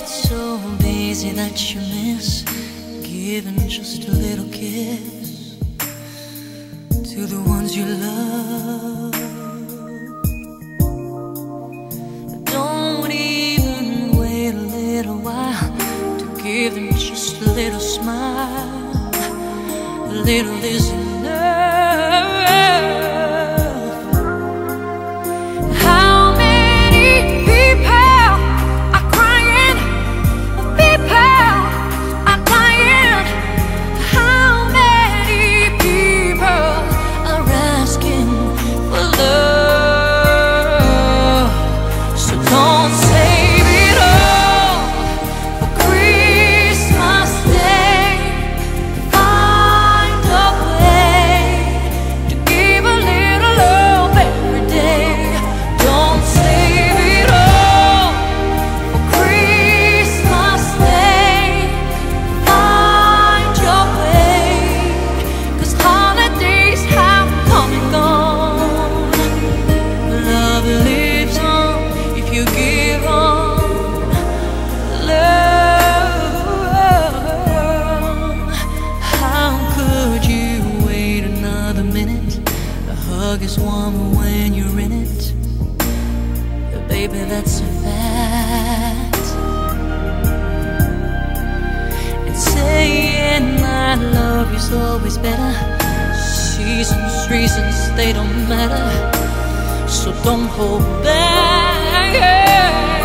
get so busy that you miss giving just a little kiss to the ones you love. Don't even wait a little while to give them just a little smile. A little is enough. Hug is warmer when you're in it. Baby, that's a fact. And saying I love you's always better. Seasons, reasons, they don't matter. So don't hold back.